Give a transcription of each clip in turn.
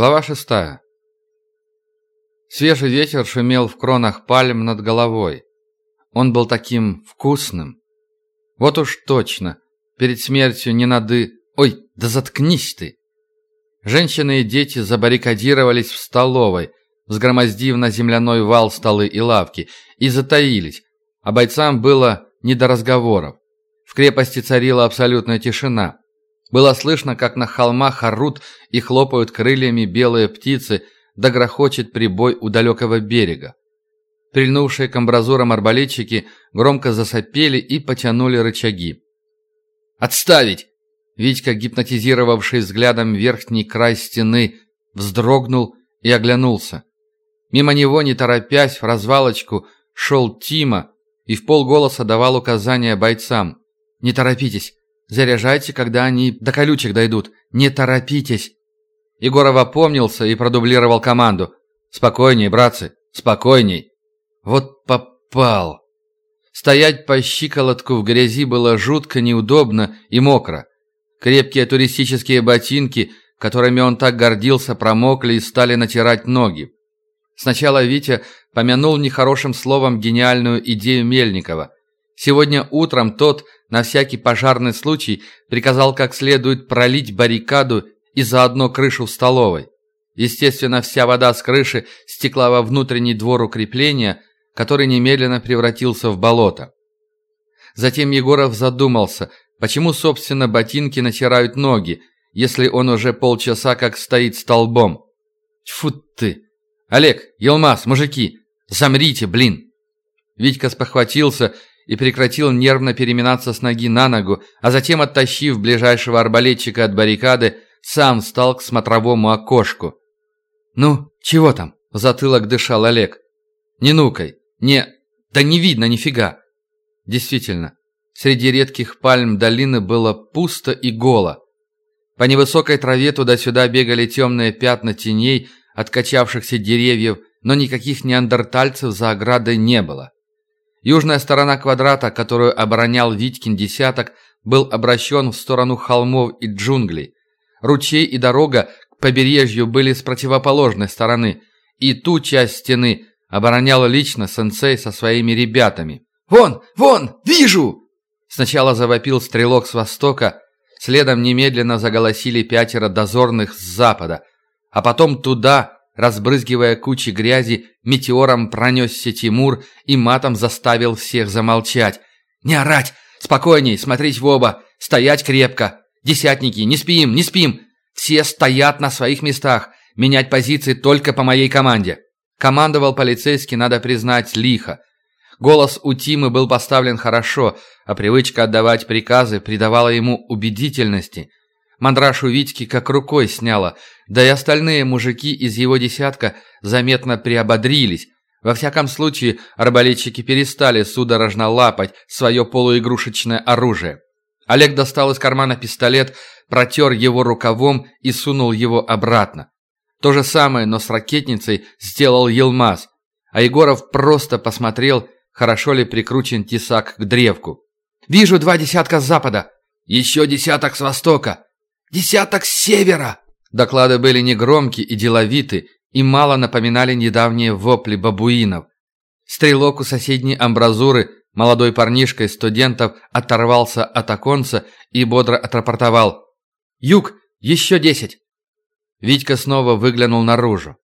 Глава шестая. Свежий ветер шумел в кронах пальм над головой. Он был таким вкусным. Вот уж точно, перед смертью не нады... Ой, да заткнись ты! Женщины и дети забаррикадировались в столовой, взгромоздив на земляной вал столы и лавки, и затаились, а бойцам было не до разговоров. В крепости царила абсолютная тишина. Было слышно, как на холмах орут и хлопают крыльями белые птицы, да грохочет прибой у далекого берега. Прильнувшие к амбразурам арбалетчики громко засопели и потянули рычаги. «Отставить!» Витька, гипнотизировавший взглядом верхний край стены, вздрогнул и оглянулся. Мимо него, не торопясь, в развалочку шел Тима и в полголоса давал указания бойцам. «Не торопитесь, Заряжайте, когда они до колючек дойдут. Не торопитесь!» Егоров опомнился и продублировал команду. «Спокойней, братцы, спокойней!» Вот попал! Стоять по щиколотку в грязи было жутко неудобно и мокро. Крепкие туристические ботинки, которыми он так гордился, промокли и стали натирать ноги. Сначала Витя помянул нехорошим словом гениальную идею Мельникова. Сегодня утром тот на всякий пожарный случай приказал как следует пролить баррикаду и заодно крышу в столовой. Естественно, вся вода с крыши стекла во внутренний двор укрепления, который немедленно превратился в болото. Затем Егоров задумался, почему, собственно, ботинки натирают ноги, если он уже полчаса как стоит столбом. Тьфу ты! Олег, Елмаз, мужики, замрите, блин! Витька спохватился и прекратил нервно переминаться с ноги на ногу, а затем, оттащив ближайшего арбалетчика от баррикады, сам встал к смотровому окошку. «Ну, чего там?» – затылок дышал Олег. «Не нукай! Не... Да не видно нифига!» Действительно, среди редких пальм долины было пусто и голо. По невысокой траве туда-сюда бегали темные пятна теней от качавшихся деревьев, но никаких неандертальцев за оградой не было. Южная сторона квадрата, которую оборонял Витькин десяток, был обращен в сторону холмов и джунглей. Ручей и дорога к побережью были с противоположной стороны, и ту часть стены оборонял лично сенсей со своими ребятами. «Вон! Вон! Вижу!» Сначала завопил стрелок с востока, следом немедленно заголосили пятеро дозорных с запада, а потом туда Разбрызгивая кучи грязи, метеором пронесся Тимур и матом заставил всех замолчать. «Не орать! Спокойней, смотреть в оба! Стоять крепко! Десятники, не спим, не спим! Все стоят на своих местах! Менять позиции только по моей команде!» Командовал полицейский, надо признать, лихо. Голос у Тимы был поставлен хорошо, а привычка отдавать приказы придавала ему убедительности – Мандрашу Витьки как рукой сняло, да и остальные мужики из его десятка заметно приободрились. Во всяком случае, арбалетчики перестали судорожно лапать свое полуигрушечное оружие. Олег достал из кармана пистолет, протер его рукавом и сунул его обратно. То же самое, но с ракетницей сделал Елмаз, а Егоров просто посмотрел, хорошо ли прикручен тесак к древку. «Вижу два десятка с запада, еще десяток с востока. Десяток с севера!» Доклады были негромкие и деловиты, и мало напоминали недавние вопли бабуинов. Стрелок у соседней амбразуры, молодой парнишка из студентов, оторвался от оконца и бодро отрапортовал. «Юг! Еще десять!» Витька снова выглянул наружу.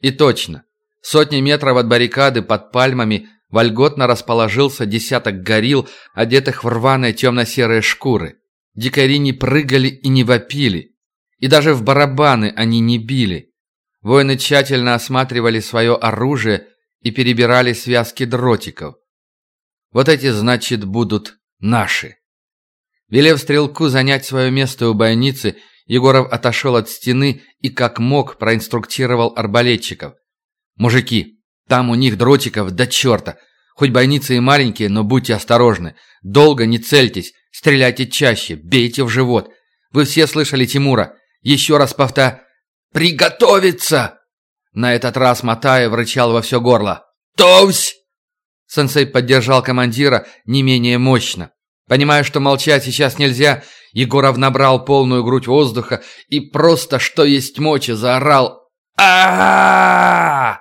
И точно. Сотни метров от баррикады под пальмами вольготно расположился десяток горил, одетых в рваные темно-серые шкуры. Дикари не прыгали и не вопили. И даже в барабаны они не били. Воины тщательно осматривали свое оружие и перебирали связки дротиков. Вот эти, значит, будут наши. Велев стрелку занять свое место у бойницы, Егоров отошел от стены и как мог проинструктировал арбалетчиков. «Мужики, там у них дротиков до черта. Хоть бойницы и маленькие, но будьте осторожны. Долго не цельтесь, Стреляйте чаще, бейте в живот. Вы все слышали Тимура. Еще раз повтор... Приготовиться! На этот раз Матаев рычал во все горло. «Товсь!» Сенсей поддержал командира не менее мощно. Понимая, что молчать сейчас нельзя, Егоров набрал полную грудь воздуха и просто, что есть мочи, заорал а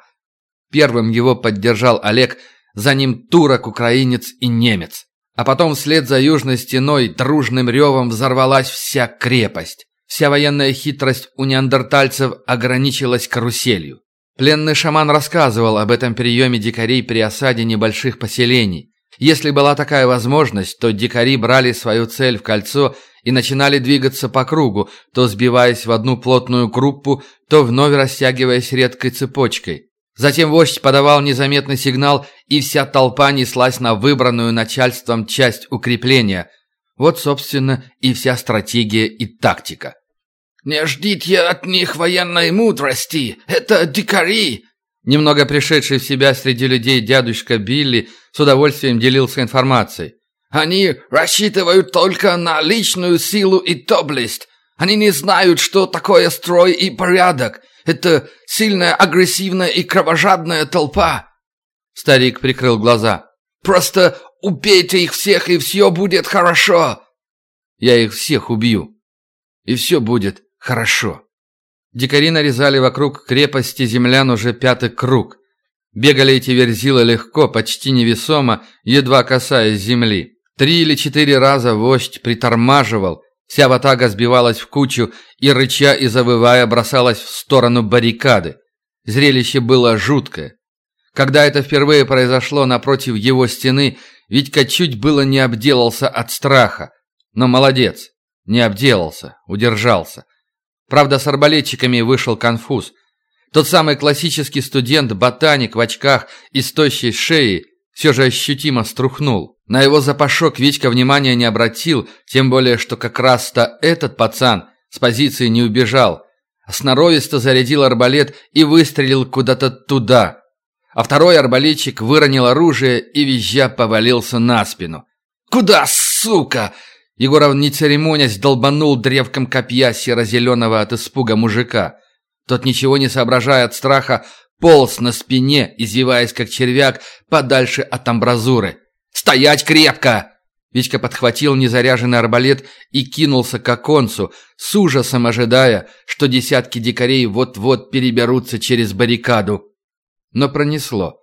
Первым его поддержал Олег, за ним турок, украинец и немец. А потом вслед за южной стеной дружным ревом взорвалась вся крепость. Вся военная хитрость у неандертальцев ограничилась каруселью. Пленный шаман рассказывал об этом приеме дикарей при осаде небольших поселений. Если была такая возможность, то дикари брали свою цель в кольцо и начинали двигаться по кругу, то сбиваясь в одну плотную группу, то вновь растягиваясь редкой цепочкой. Затем вождь подавал незаметный сигнал, и вся толпа неслась на выбранную начальством часть укрепления. Вот, собственно, и вся стратегия и тактика. «Не ждите от них военной мудрости! Это дикари!» Немного пришедший в себя среди людей дядюшка Билли с удовольствием делился информацией. Они рассчитывают только на личную силу и доблесть. Они не знают, что такое строй и порядок. Это сильная, агрессивная и кровожадная толпа. Старик прикрыл глаза. Просто убейте их всех, и все будет хорошо. Я их всех убью. И все будет хорошо. Дикари нарезали вокруг крепости землян уже пятый круг. Бегали эти верзилы легко, почти невесомо, едва касаясь земли. Три или четыре раза вождь притормаживал, вся ватага сбивалась в кучу и, рыча и завывая, бросалась в сторону баррикады. Зрелище было жуткое. Когда это впервые произошло напротив его стены, Витька чуть было не обделался от страха. Но молодец, не обделался, удержался. Правда, с арбалетчиками вышел конфуз. Тот самый классический студент-ботаник в очках и с тощей шеей все же ощутимо струхнул. На его запашок Витька внимания не обратил, тем более, что как раз-то этот пацан с позиции не убежал, а сноровисто зарядил арбалет и выстрелил куда-то туда. А второй арбалетчик выронил оружие и визжа повалился на спину. «Куда, сука?» Егоров, не церемонясь, долбанул древком копья серо-зеленого от испуга мужика. Тот, ничего не соображая от страха, полз на спине, извиваясь как червяк, подальше от амбразуры. «Стоять крепко!» Витька подхватил незаряженный арбалет и кинулся к оконцу, с ужасом ожидая, что десятки дикарей вот-вот переберутся через баррикаду. Но пронесло.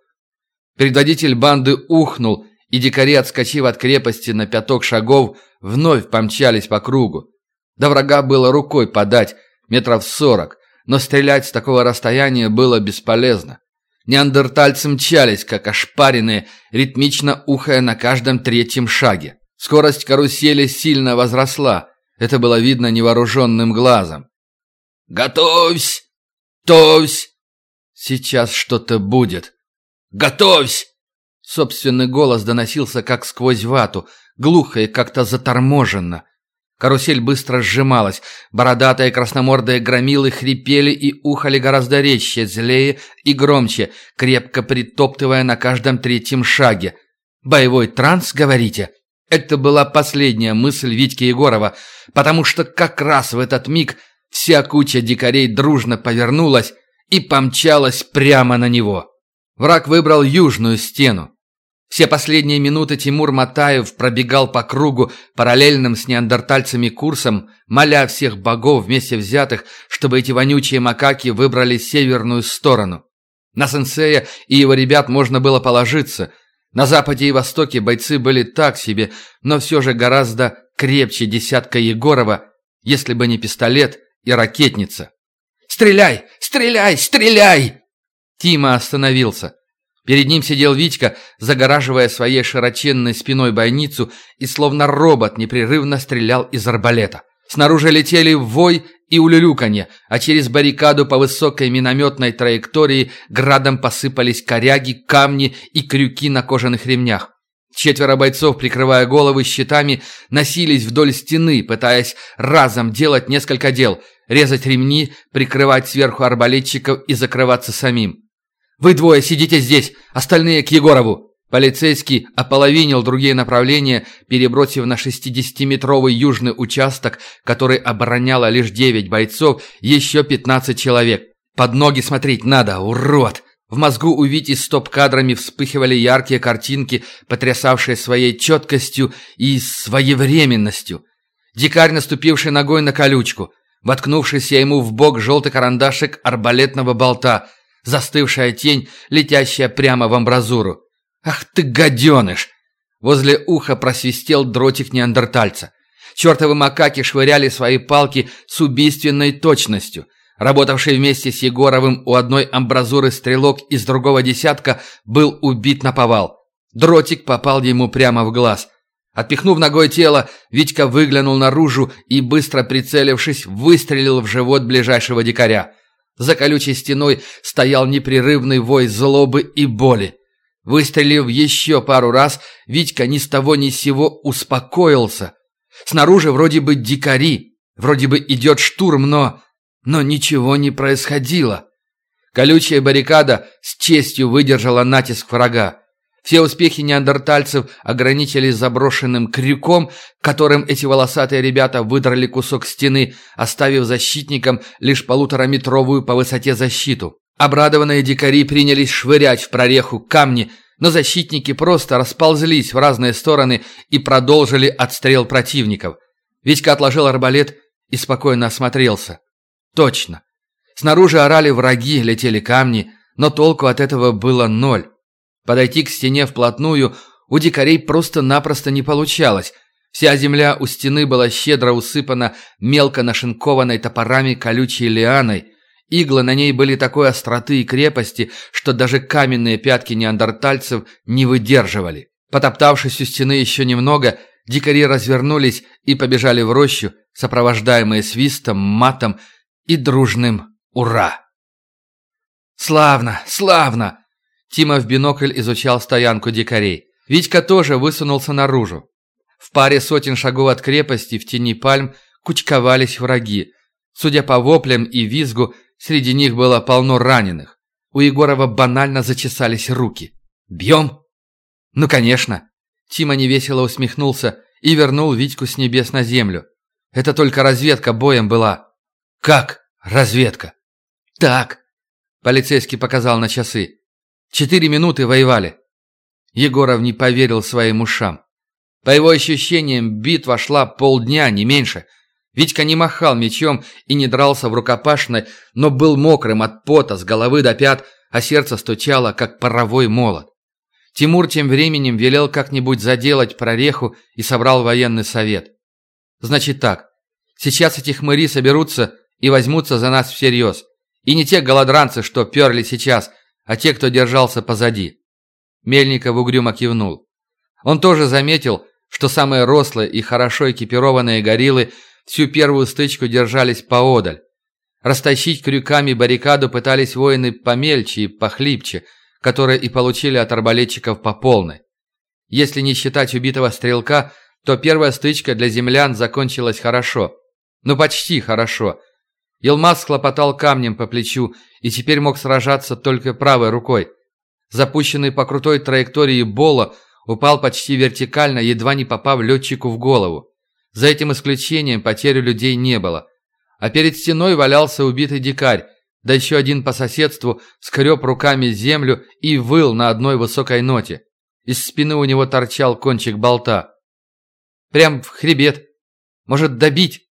Предводитель банды ухнул, и дикари, отскочив от крепости на пяток шагов, вновь помчались по кругу. До врага было рукой подать, метров сорок, но стрелять с такого расстояния было бесполезно. Неандертальцы мчались, как ошпаренные, ритмично ухая на каждом третьем шаге. Скорость карусели сильно возросла. Это было видно невооруженным глазом. «Готовься! Готовься!» «Сейчас что-то будет!» «Готовься!» Собственный голос доносился как сквозь вату, глухо и как-то заторможенно. Карусель быстро сжималась. Бородатые красномордые громилы хрипели и ухали гораздо резче, злее и громче, крепко притоптывая на каждом третьем шаге. «Боевой транс, говорите?» Это была последняя мысль Витьки Егорова, потому что как раз в этот миг вся куча дикарей дружно повернулась и помчалась прямо на него. Враг выбрал южную стену. Все последние минуты Тимур Матаев пробегал по кругу параллельным с неандертальцами курсом, моля всех богов вместе взятых, чтобы эти вонючие макаки выбрали северную сторону. На сенсея и его ребят можно было положиться. На западе и востоке бойцы были так себе, но все же гораздо крепче десятка Егорова, если бы не пистолет и ракетница. «Стреляй! Стреляй! Стреляй!» Тима остановился. Перед ним сидел Витька, загораживая своей широченной спиной бойницу и словно робот непрерывно стрелял из арбалета. Снаружи летели вой и улюлюканье, а через баррикаду по высокой минометной траектории градом посыпались коряги, камни и крюки на кожаных ремнях. Четверо бойцов, прикрывая головы щитами, носились вдоль стены, пытаясь разом делать несколько дел – резать ремни, прикрывать сверху арбалетчиков и закрываться самим. Вы двое сидите здесь, остальные к Егорову!» Полицейский ополовинил другие направления, перебросив на 60-метровый южный участок, который обороняло лишь 9 бойцов, еще 15 человек. «Под ноги смотреть надо, урод!» В мозгу у Вити стоп-кадрами вспыхивали яркие картинки, потрясавшие своей четкостью и своевременностью. Дикарь, наступивший ногой на колючку – воткнувшийся ему в бок желтый карандашик арбалетного болта, застывшая тень, летящая прямо в амбразуру. «Ах ты, гаденыш!» Возле уха просвистел дротик неандертальца. Чертовы макаки швыряли свои палки с убийственной точностью. Работавший вместе с Егоровым у одной амбразуры стрелок из другого десятка был убит на повал. Дротик попал ему прямо в глаз. Отпихнув ногой тело, Витька выглянул наружу и, быстро прицелившись, выстрелил в живот ближайшего дикаря. За колючей стеной стоял непрерывный вой злобы и боли. Выстрелив еще пару раз, Витька ни с того ни с сего успокоился. Снаружи вроде бы дикари, вроде бы идет штурм, но... Но ничего не происходило. Колючая баррикада с честью выдержала натиск врага. Все успехи неандертальцев ограничились заброшенным крюком, которым эти волосатые ребята выдрали кусок стены, оставив защитникам лишь полутораметровую по высоте защиту. Обрадованные дикари принялись швырять в прореху камни, но защитники просто расползлись в разные стороны и продолжили отстрел противников. Витька отложил арбалет и спокойно осмотрелся. Точно. Снаружи орали враги, летели камни, но толку от этого было ноль. Подойти к стене вплотную у дикарей просто-напросто не получалось. Вся земля у стены была щедро усыпана мелко нашинкованной топорами колючей лианой. Иглы на ней были такой остроты и крепости, что даже каменные пятки неандертальцев не выдерживали. Потоптавшись у стены еще немного, дикари развернулись и побежали в рощу, сопровождаемые свистом, матом и дружным «Ура!». «Славно! Славно!» Тима в бинокль изучал стоянку дикарей. Витька тоже высунулся наружу. В паре сотен шагов от крепости в тени пальм кучковались враги. Судя по воплям и визгу, среди них было полно раненых. У Егорова банально зачесались руки. «Бьем?» «Ну, конечно!» Тима невесело усмехнулся и вернул Витьку с небес на землю. «Это только разведка боем была». «Как разведка?» «Так!» Полицейский показал на часы. Четыре минуты воевали. Егоров не поверил своим ушам. По его ощущениям, битва шла полдня, не меньше. Витька не махал мечом и не дрался в рукопашной, но был мокрым от пота с головы до пят, а сердце стучало, как паровой молот. Тимур тем временем велел как-нибудь заделать прореху и собрал военный совет. Значит так, сейчас эти хмыри соберутся и возьмутся за нас всерьез. И не те голодранцы, что перли сейчас – а те, кто держался позади. Мельников угрюмо кивнул. Он тоже заметил, что самые рослые и хорошо экипированные гориллы всю первую стычку держались поодаль. Растащить крюками баррикаду пытались воины помельче и похлипче, которые и получили от арбалетчиков по полной. Если не считать убитого стрелка, то первая стычка для землян закончилась хорошо. Ну, почти хорошо – Елмаз схлопотал камнем по плечу и теперь мог сражаться только правой рукой. Запущенный по крутой траектории Бола упал почти вертикально, едва не попав летчику в голову. За этим исключением потери людей не было. А перед стеной валялся убитый дикарь, да еще один по соседству скреб руками землю и выл на одной высокой ноте. Из спины у него торчал кончик болта. Прям в хребет. Может, добить?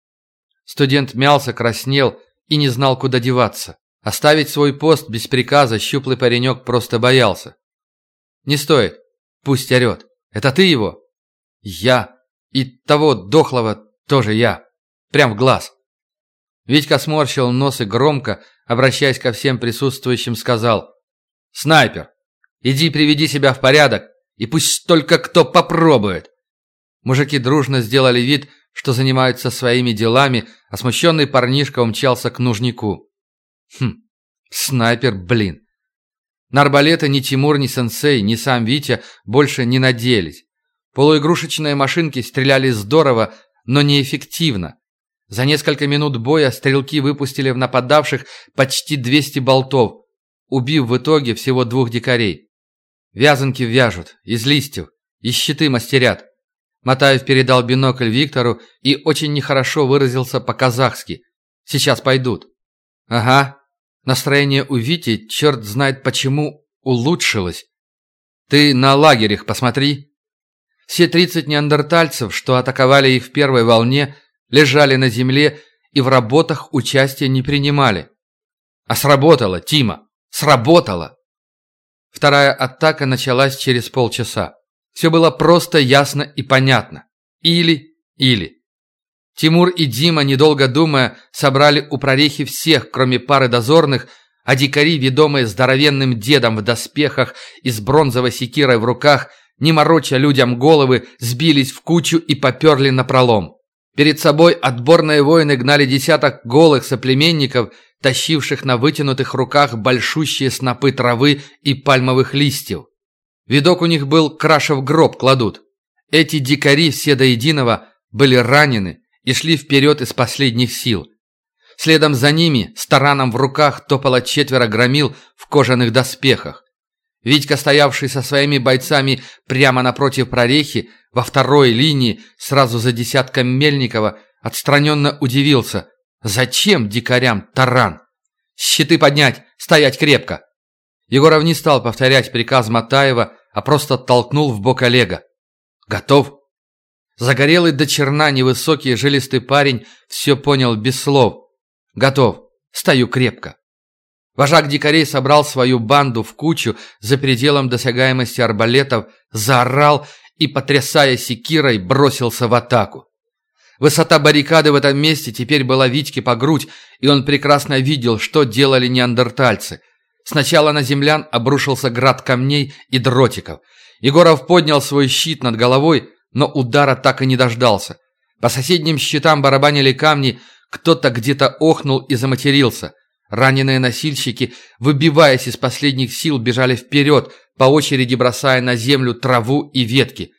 Студент мялся, краснел и не знал, куда деваться. Оставить свой пост без приказа щуплый паренек просто боялся. «Не стоит. Пусть орет. Это ты его?» «Я. И того дохлого тоже я. Прям в глаз». Витька сморщил нос и громко, обращаясь ко всем присутствующим, сказал «Снайпер, иди приведи себя в порядок, и пусть только кто попробует». Мужики дружно сделали вид, что занимаются своими делами, а смущенный парнишка умчался к нужнику. Хм, снайпер, блин. На арбалеты ни Тимур, ни Сенсей, ни сам Витя больше не надеялись. Полуигрушечные машинки стреляли здорово, но неэффективно. За несколько минут боя стрелки выпустили в нападавших почти 200 болтов, убив в итоге всего двух дикарей. Вязанки вяжут, из листьев, и щиты мастерят. Матаев передал бинокль Виктору и очень нехорошо выразился по-казахски. «Сейчас пойдут». «Ага. Настроение у Вити, черт знает почему, улучшилось. Ты на лагерях посмотри». Все тридцать неандертальцев, что атаковали их в первой волне, лежали на земле и в работах участия не принимали. А сработало, Тима, сработало. Вторая атака началась через полчаса. Все было просто, ясно и понятно. Или, или. Тимур и Дима, недолго думая, собрали у прорехи всех, кроме пары дозорных, а дикари, ведомые здоровенным дедом в доспехах и с бронзовой секирой в руках, не мороча людям головы, сбились в кучу и поперли на пролом. Перед собой отборные воины гнали десяток голых соплеменников, тащивших на вытянутых руках большущие снопы травы и пальмовых листьев. Видок у них был крашев гроб кладут. Эти дикари все до единого были ранены и шли вперед из последних сил. Следом за ними, с тараном в руках, топало четверо громил в кожаных доспехах. Витька, стоявший со своими бойцами прямо напротив прорехи, во второй линии, сразу за десятком Мельникова, отстраненно удивился. Зачем дикарям таран? Щиты поднять, стоять крепко. Егоров не стал повторять приказ Матаева, а просто толкнул в бок Олега. «Готов?» Загорелый до черна невысокий жилистый парень все понял без слов. «Готов. Стою крепко». Вожак дикарей собрал свою банду в кучу за пределом досягаемости арбалетов, заорал и, потрясая секирой, бросился в атаку. Высота баррикады в этом месте теперь была Витьке по грудь, и он прекрасно видел, что делали неандертальцы. Сначала на землян обрушился град камней и дротиков. Егоров поднял свой щит над головой, но удара так и не дождался. По соседним щитам барабанили камни, кто-то где-то охнул и заматерился. Раненые носильщики, выбиваясь из последних сил, бежали вперед, по очереди бросая на землю траву и ветки.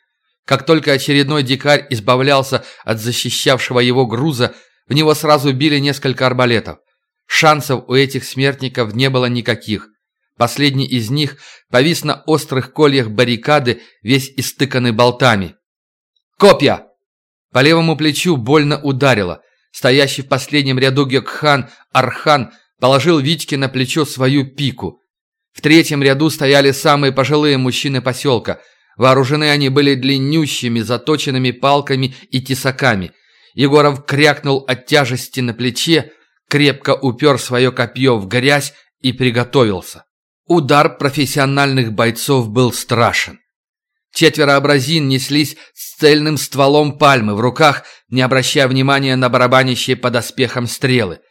Как только очередной дикарь избавлялся от защищавшего его груза, в него сразу били несколько арбалетов. Шансов у этих смертников не было никаких. Последний из них повис на острых кольях баррикады, весь истыканный болтами. «Копья!» По левому плечу больно ударило. Стоящий в последнем ряду Гекхан Архан положил Витьке на плечо свою пику. В третьем ряду стояли самые пожилые мужчины поселка. Вооружены они были длиннющими, заточенными палками и тесаками. Егоров крякнул от тяжести на плече, крепко упер свое копье в грязь и приготовился. Удар профессиональных бойцов был страшен. Четверо абразин неслись с цельным стволом пальмы в руках, не обращая внимания на барабанящие под оспехом стрелы.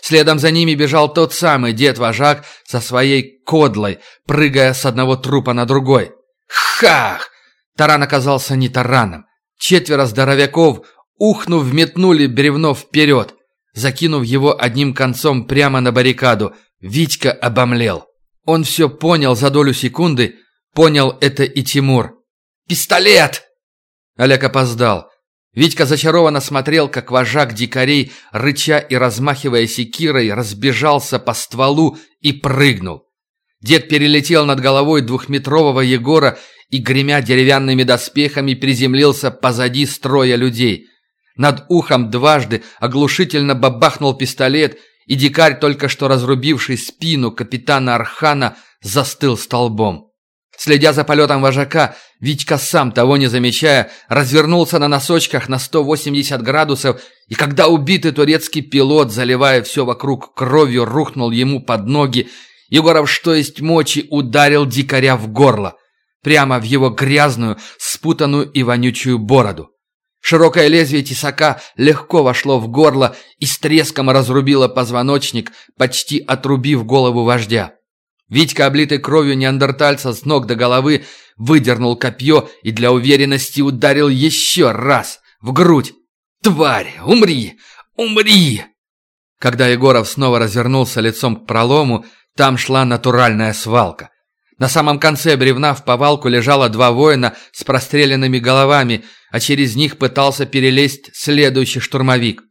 Следом за ними бежал тот самый дед-вожак со своей кодлой, прыгая с одного трупа на другой. Хах! Таран оказался не тараном. Четверо здоровяков, ухнув, метнули бревно вперед. Закинув его одним концом прямо на баррикаду, Витька обомлел. Он все понял за долю секунды, понял это и Тимур. «Пистолет!» Олег опоздал. Витька зачарованно смотрел, как вожак дикарей, рыча и размахивая секирой, разбежался по стволу и прыгнул. Дед перелетел над головой двухметрового Егора и, гремя деревянными доспехами, приземлился позади строя людей. Над ухом дважды оглушительно бабахнул пистолет, и дикарь, только что разрубивший спину капитана Архана, застыл столбом. Следя за полетом вожака, Витька сам, того не замечая, развернулся на носочках на 180 градусов, и когда убитый турецкий пилот, заливая все вокруг кровью, рухнул ему под ноги, Егоров, что есть мочи, ударил дикаря в горло, прямо в его грязную, спутанную и вонючую бороду. Широкое лезвие тесака легко вошло в горло и с треском разрубило позвоночник, почти отрубив голову вождя. Витька, облитый кровью неандертальца с ног до головы, выдернул копье и для уверенности ударил еще раз в грудь. «Тварь, умри! Умри!» Когда Егоров снова развернулся лицом к пролому, там шла натуральная свалка. На самом конце бревна в повалку лежало два воина с простреленными головами, а через них пытался перелезть следующий штурмовик.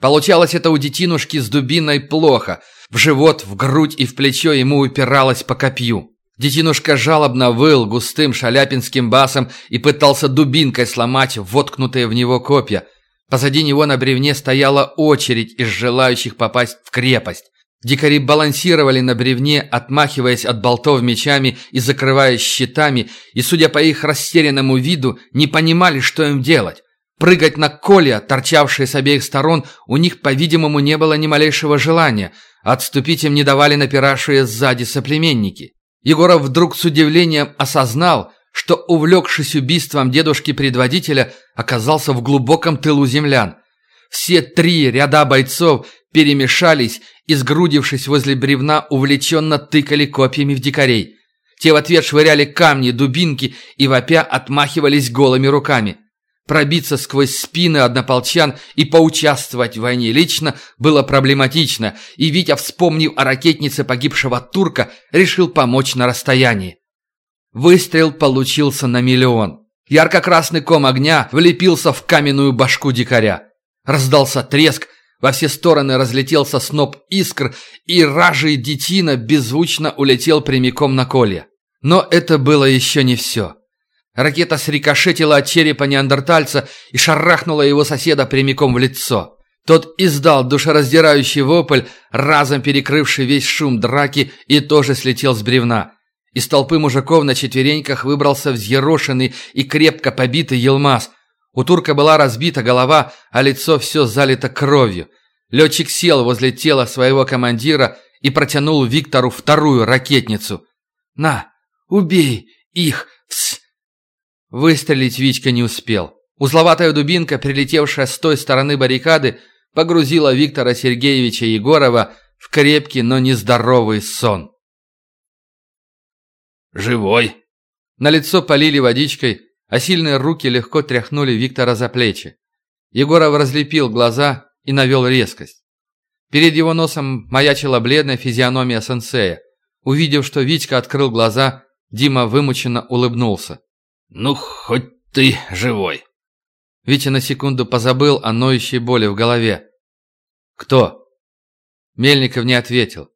Получалось это у детинушки с дубиной плохо. В живот, в грудь и в плечо ему упиралось по копью. Детинушка жалобно выл густым шаляпинским басом и пытался дубинкой сломать воткнутые в него копья. Позади него на бревне стояла очередь из желающих попасть в крепость. Дикари балансировали на бревне, отмахиваясь от болтов мечами и закрываясь щитами, и, судя по их растерянному виду, не понимали, что им делать. Прыгать на колья, торчавшие с обеих сторон, у них, по-видимому, не было ни малейшего желания. Отступить им не давали напиравшие сзади соплеменники. Егоров вдруг с удивлением осознал, что, увлекшись убийством дедушки-предводителя, оказался в глубоком тылу землян. Все три ряда бойцов перемешались и, сгрудившись возле бревна, увлеченно тыкали копьями в дикарей. Те в ответ швыряли камни, дубинки и вопя отмахивались голыми руками. Пробиться сквозь спины однополчан и поучаствовать в войне лично было проблематично, и Витя, вспомнив о ракетнице погибшего турка, решил помочь на расстоянии. Выстрел получился на миллион. Ярко-красный ком огня влепился в каменную башку дикаря. Раздался треск, во все стороны разлетелся сноп искр, и ражий детина беззвучно улетел прямиком на колья. Но это было еще не все. Ракета срикошетила от черепа неандертальца и шарахнула его соседа прямиком в лицо. Тот издал душераздирающий вопль, разом перекрывший весь шум драки, и тоже слетел с бревна. Из толпы мужиков на четвереньках выбрался взъерошенный и крепко побитый Елмаз. У турка была разбита голова, а лицо все залито кровью. Летчик сел возле тела своего командира и протянул Виктору вторую ракетницу. «На, убей их! Пс!» Выстрелить Витька не успел. Узловатая дубинка, прилетевшая с той стороны баррикады, погрузила Виктора Сергеевича Егорова в крепкий, но нездоровый сон. «Живой!» На лицо полили водичкой, а сильные руки легко тряхнули Виктора за плечи. Егоров разлепил глаза и навел резкость. Перед его носом маячила бледная физиономия сенсея. Увидев, что Витька открыл глаза, Дима вымученно улыбнулся. «Ну, хоть ты живой!» Витя на секунду позабыл о ноющей боли в голове. «Кто?» Мельников не ответил.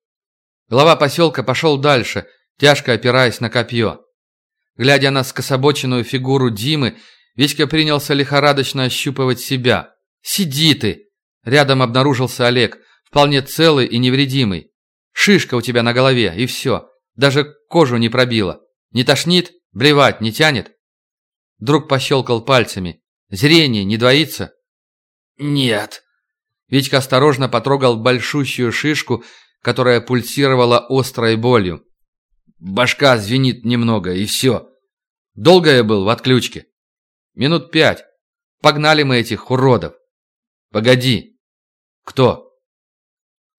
Глава поселка пошел дальше, тяжко опираясь на копье. Глядя на скособоченную фигуру Димы, Витька принялся лихорадочно ощупывать себя. «Сиди ты!» Рядом обнаружился Олег, вполне целый и невредимый. «Шишка у тебя на голове, и все. Даже кожу не пробила. Не тошнит? Блевать не тянет?» Друг пощелкал пальцами. «Зрение не двоится?» «Нет». Витька осторожно потрогал большущую шишку, которая пульсировала острой болью. Башка звенит немного, и все. Долго я был в отключке? Минут пять. Погнали мы этих уродов. Погоди. Кто?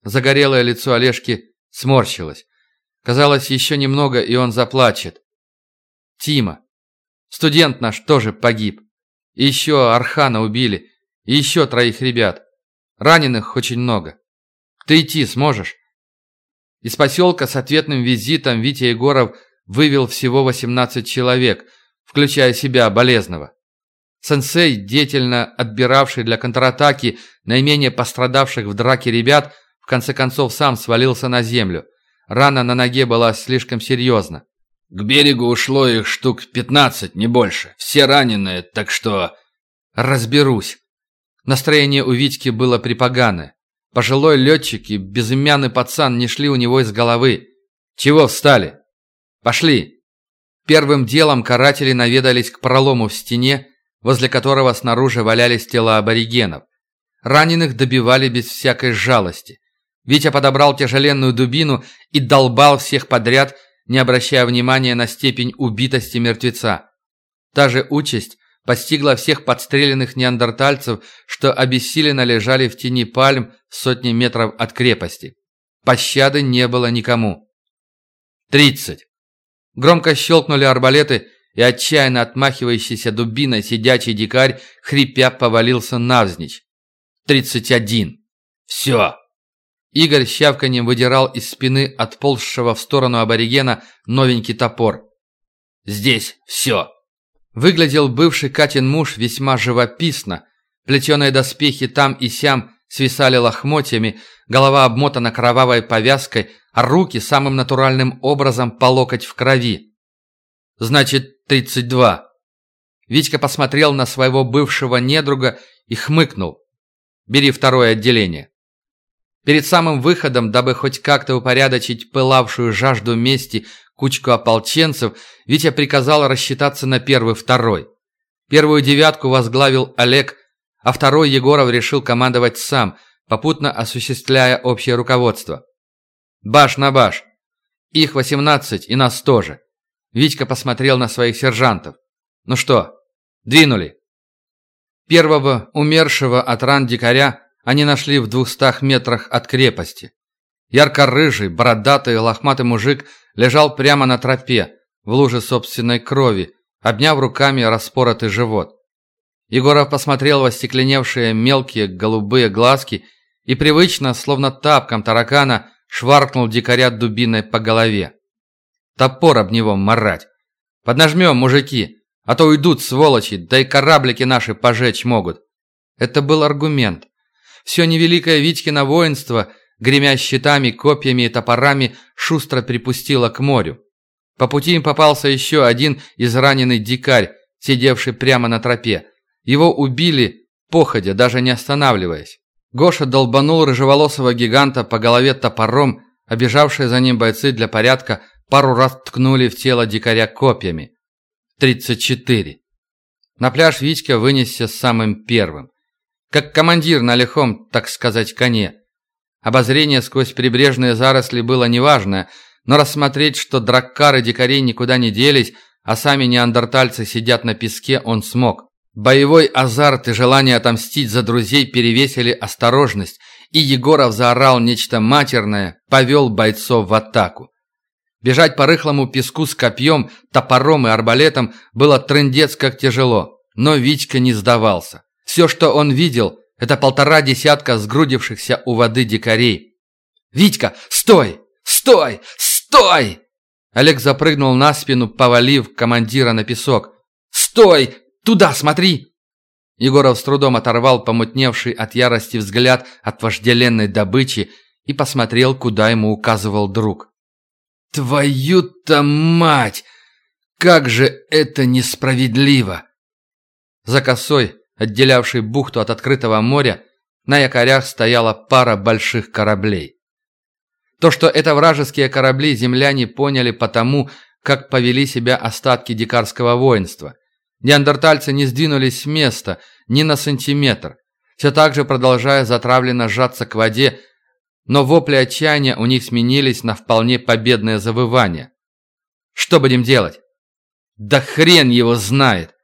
Загорелое лицо Олежки сморщилось. Казалось, еще немного, и он заплачет. Тима. Студент наш тоже погиб. И еще Архана убили. И еще троих ребят. Раненых очень много. Ты идти сможешь? Из поселка с ответным визитом Витя Егоров вывел всего 18 человек, включая себя, болезного. Сенсей, деятельно отбиравший для контратаки наименее пострадавших в драке ребят, в конце концов сам свалился на землю. Рана на ноге была слишком серьезна. К берегу ушло их штук пятнадцать, не больше. Все раненые, так что... Разберусь. Настроение у Витьки было припоганое. Пожилой летчик и безымянный пацан не шли у него из головы. Чего встали? Пошли. Первым делом каратели наведались к пролому в стене, возле которого снаружи валялись тела аборигенов. Раненых добивали без всякой жалости. Витя подобрал тяжеленную дубину и долбал всех подряд, не обращая внимания на степень убитости мертвеца. Та же участь постигла всех подстреленных неандертальцев, что обессиленно лежали в тени пальм сотни метров от крепости. Пощады не было никому. «Тридцать!» Громко щелкнули арбалеты, и отчаянно отмахивающийся дубиной сидячий дикарь, хрипя, повалился навзничь. «Тридцать один!» «Все!» Игорь щавканьем выдирал из спины отползшего в сторону аборигена новенький топор. «Здесь все!» Выглядел бывший Катин муж весьма живописно. Плетеные доспехи там и сям свисали лохмотьями, голова обмотана кровавой повязкой, а руки самым натуральным образом по локоть в крови. «Значит, тридцать два». Витька посмотрел на своего бывшего недруга и хмыкнул. «Бери второе отделение». Перед самым выходом, дабы хоть как-то упорядочить пылавшую жажду мести кучку ополченцев, Витя приказал рассчитаться на первый-второй. Первую девятку возглавил Олег, а второй Егоров решил командовать сам, попутно осуществляя общее руководство. Баш на баш. Их 18 и нас тоже. Витька посмотрел на своих сержантов. Ну что, двинули? Первого умершего от ран дикаря они нашли в двухстах метрах от крепости. Ярко-рыжий, бородатый, лохматый мужик лежал прямо на тропе, в луже собственной крови, обняв руками распоротый живот. Егоров посмотрел в остекленевшие мелкие голубые глазки и привычно, словно тапком таракана, шваркнул дикаря дубиной по голове. Топор об него марать. Поднажмем, мужики, а то уйдут сволочи, да и кораблики наши пожечь могут. Это был аргумент. Все невеликое Витькино воинство, гремя щитами, копьями и топорами, шустро припустило к морю. По пути им попался еще один израненный дикарь, сидевший прямо на тропе. Его убили, походя, даже не останавливаясь. Гоша долбанул рыжеволосого гиганта по голове топором, обежавшие за ним бойцы для порядка пару раз ткнули в тело дикаря копьями. 34. На пляж Витька вынесся самым первым. Как командир на лихом, так сказать, коне. Обозрение сквозь прибрежные заросли было неважное, но рассмотреть, что драккары дикарей никуда не делись, а сами неандертальцы сидят на песке, он смог. Боевой азарт и желание отомстить за друзей перевесили осторожность, и Егоров заорал нечто матерное, повел бойцов в атаку. Бежать по рыхлому песку с копьем, топором и арбалетом было трындец как тяжело, но Витька не сдавался. Все, что он видел, это полтора десятка сгрудившихся у воды дикарей. «Витька, стой! Стой! Стой!» Олег запрыгнул на спину, повалив командира на песок. «Стой! Туда смотри!» Егоров с трудом оторвал помутневший от ярости взгляд от вожделенной добычи и посмотрел, куда ему указывал друг. «Твою-то мать! Как же это несправедливо!» За косой, отделявшей бухту от открытого моря, на якорях стояла пара больших кораблей. То, что это вражеские корабли, земляне поняли потому, как повели себя остатки дикарского воинства – Неандертальцы не сдвинулись с места ни на сантиметр, все так же продолжая затравленно сжаться к воде, но вопли отчаяния у них сменились на вполне победное завывание. «Что будем делать?» «Да хрен его знает!»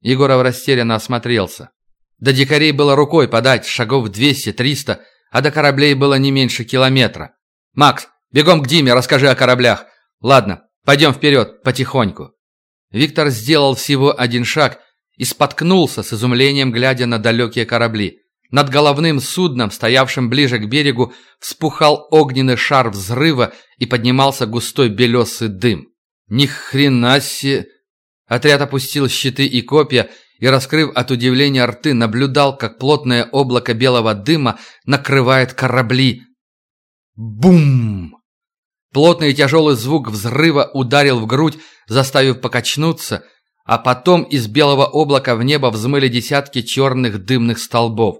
Егоров растерянно осмотрелся. До дикарей было рукой подать, шагов 200-300, а до кораблей было не меньше километра. «Макс, бегом к Диме, расскажи о кораблях. Ладно, пойдем вперед, потихоньку». Виктор сделал всего один шаг и споткнулся с изумлением, глядя на далекие корабли. Над головным судном, стоявшим ближе к берегу, вспухал огненный шар взрыва и поднимался густой белесый дым. Ни хрена себе! Отряд опустил щиты и копья и, раскрыв от удивления рты, наблюдал, как плотное облако белого дыма накрывает корабли. Бум! Плотный и тяжелый звук взрыва ударил в грудь, заставив покачнуться, а потом из белого облака в небо взмыли десятки черных дымных столбов.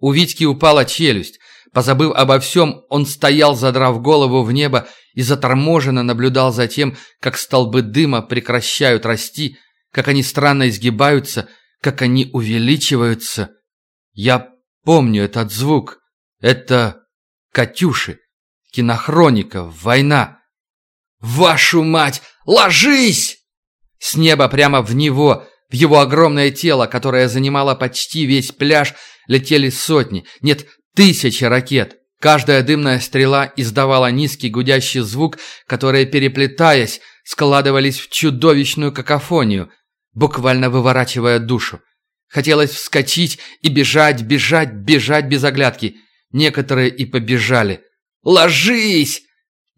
У Витьки упала челюсть. Позабыв обо всем, он стоял, задрав голову в небо и заторможенно наблюдал за тем, как столбы дыма прекращают расти, как они странно изгибаются, как они увеличиваются. Я помню этот звук. Это «Катюши». Кинохроника, война. «Вашу мать! Ложись!» С неба прямо в него, в его огромное тело, которое занимало почти весь пляж, летели сотни, нет, тысячи ракет. Каждая дымная стрела издавала низкий гудящий звук, которые, переплетаясь, складывались в чудовищную какофонию, буквально выворачивая душу. Хотелось вскочить и бежать, бежать, бежать без оглядки. Некоторые и побежали. «Ложись!»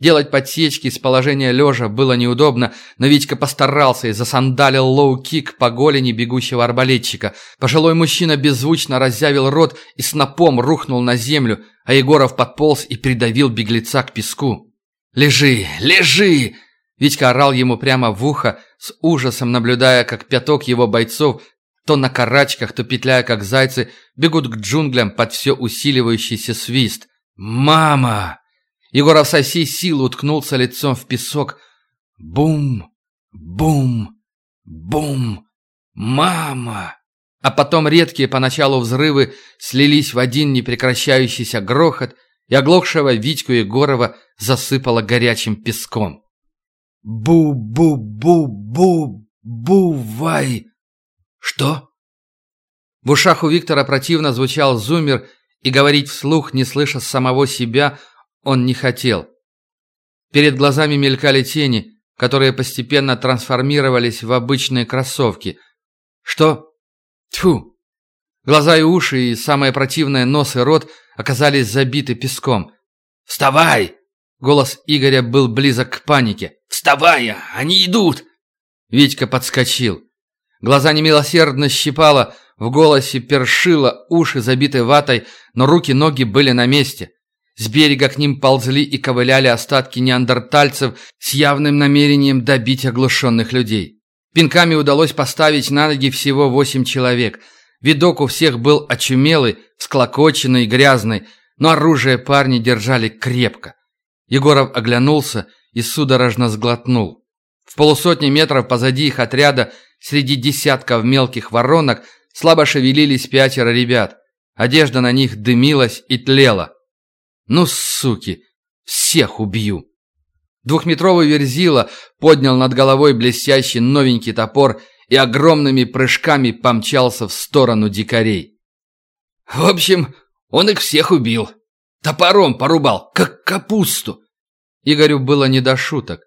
Делать подсечки с положения лежа было неудобно, но Витька постарался и засандалил лоу-кик по голени бегущего арбалетчика. Пожилой мужчина беззвучно раззявил рот и снопом рухнул на землю, а Егоров подполз и придавил беглеца к песку. «Лежи! Лежи!» Витька орал ему прямо в ухо, с ужасом наблюдая, как пяток его бойцов, то на карачках, то петляя как зайцы, бегут к джунглям под все усиливающийся свист. «Мама!» Егоров со всей силы уткнулся лицом в песок. Бум! Бум! Бум! Мама!» А потом редкие поначалу взрывы слились в один непрекращающийся грохот, и оглохшего Витьку Егорова засыпало горячим песком. «Бу-бу-бу-бу-бувай!» «Что?» В ушах у Виктора противно звучал зумер, и говорить вслух, не слыша самого себя, он не хотел. Перед глазами мелькали тени, которые постепенно трансформировались в обычные кроссовки. Что? Тьфу! Глаза и уши, и самое противное нос и рот оказались забиты песком. «Вставай!» Голос Игоря был близок к панике. «Вставай! Они идут!» Витька подскочил. Глаза немилосердно щипало, в голосе першило, уши забиты ватой, но руки-ноги были на месте. С берега к ним ползли и ковыляли остатки неандертальцев с явным намерением добить оглушенных людей. Пинками удалось поставить на ноги всего восемь человек. Видок у всех был очумелый, склокоченный грязный, но оружие парни держали крепко. Егоров оглянулся и судорожно сглотнул. В полусотни метров позади их отряда, среди десятков мелких воронок, слабо шевелились пятеро ребят. Одежда на них дымилась и тлела. «Ну, суки, всех убью!» Двухметровый верзила поднял над головой блестящий новенький топор и огромными прыжками помчался в сторону дикарей. «В общем, он их всех убил. Топором порубал, как капусту!» Игорю было не до шуток.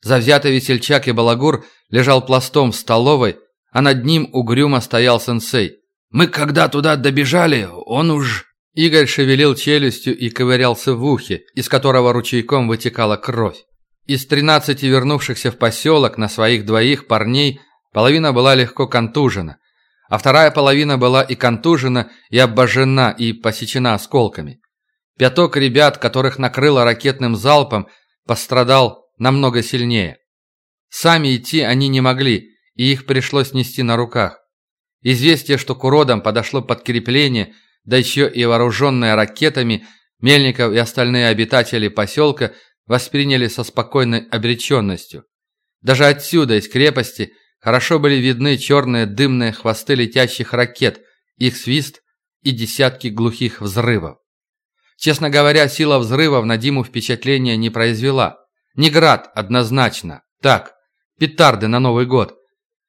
Завзятый весельчак и балагур лежал пластом в столовой, а над ним угрюмо стоял сенсей. «Мы когда туда добежали, он уж...» Игорь шевелил челюстью и ковырялся в ухе, из которого ручейком вытекала кровь. Из тринадцати вернувшихся в поселок на своих двоих парней половина была легко контужена, а вторая половина была и контужена, и обожжена, и посечена осколками. Пяток ребят, которых накрыло ракетным залпом, пострадал намного сильнее. Сами идти они не могли, и их пришлось нести на руках. Известие, что к уродам подошло подкрепление – да еще и вооруженные ракетами, Мельников и остальные обитатели поселка восприняли со спокойной обреченностью. Даже отсюда, из крепости, хорошо были видны черные дымные хвосты летящих ракет, их свист и десятки глухих взрывов. Честно говоря, сила взрывов на Диму впечатления не произвела. Не град, однозначно. Так, петарды на Новый год.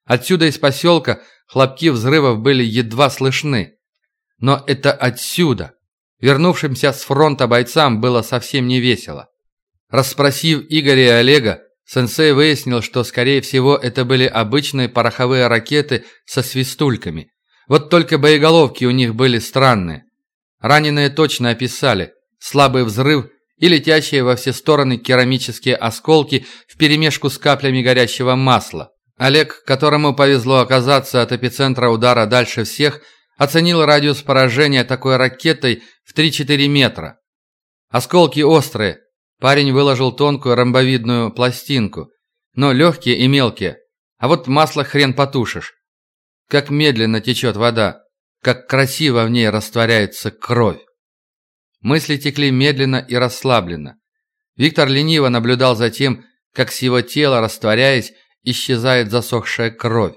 Отсюда из поселка хлопки взрывов были едва слышны. Но это отсюда. Вернувшимся с фронта бойцам было совсем не весело. Расспросив Игоря и Олега, сенсей выяснил, что, скорее всего, это были обычные пороховые ракеты со свистульками. Вот только боеголовки у них были странные. Раненые точно описали. Слабый взрыв и летящие во все стороны керамические осколки вперемешку с каплями горящего масла. Олег, которому повезло оказаться от эпицентра удара дальше всех, оценил радиус поражения такой ракетой в 3-4 метра. Осколки острые. Парень выложил тонкую ромбовидную пластинку, но легкие и мелкие. А вот масло хрен потушишь. Как медленно течет вода, как красиво в ней растворяется кровь. Мысли текли медленно и расслабленно. Виктор лениво наблюдал за тем, как с его тела, растворяясь, исчезает засохшая кровь.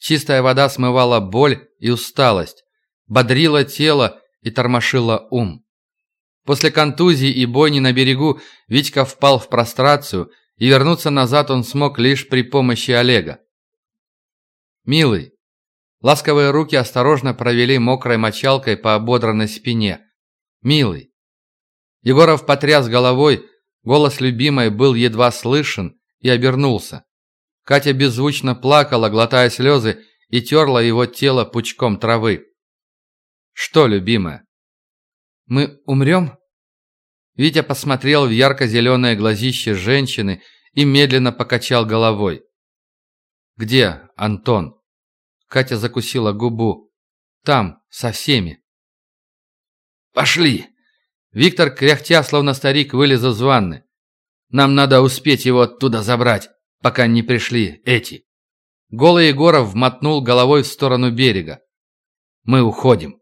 Чистая вода смывала боль и усталость, бодрила тело и тормошила ум. После контузии и бойни на берегу Витька впал в прострацию, и вернуться назад он смог лишь при помощи Олега. «Милый». Ласковые руки осторожно провели мокрой мочалкой по ободранной спине. «Милый». Егоров потряс головой, голос любимой был едва слышен и обернулся. Катя беззвучно плакала, глотая слезы, и терла его тело пучком травы. «Что, любимая?» «Мы умрем?» Витя посмотрел в ярко-зеленое глазище женщины и медленно покачал головой. «Где Антон?» Катя закусила губу. «Там, со всеми». «Пошли!» Виктор, кряхтя, словно старик, вылез из ванны. «Нам надо успеть его оттуда забрать» пока не пришли эти. Голый Егоров мотнул головой в сторону берега. «Мы уходим».